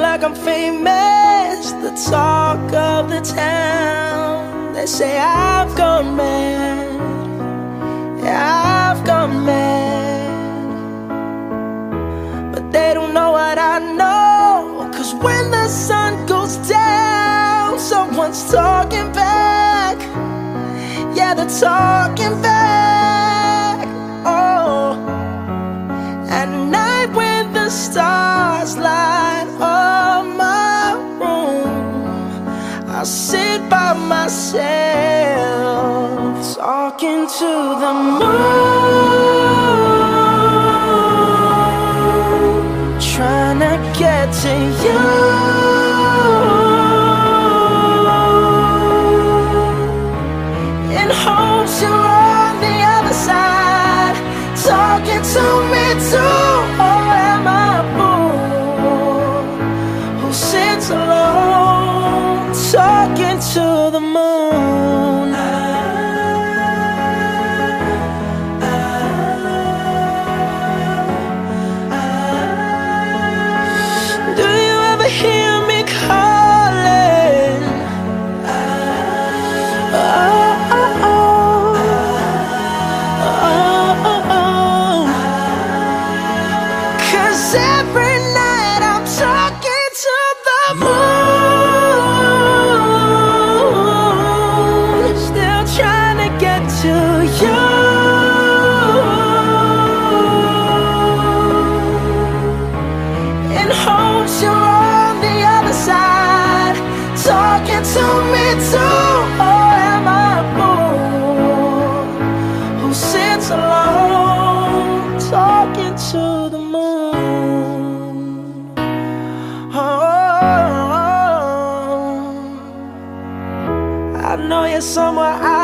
Like I'm famous, the talk of the town. They say I've gone mad. Yeah, I've gone mad. But they don't know what I know. Cause when the sun goes down, someone's talking back. Yeah, they're talking back. Oh. At night when the stars light sit by myself. Talking to the moon, trying to get to you. In hopes you're on the other side, talking to me too. Or am I a fool? Who sits alone, talking to the moon? Do you ever hear me calling? Oh, oh, oh. Oh, oh, oh. Cause every to me too. Or am I fool who sits alone, talking to the moon? Oh, I know you're somewhere out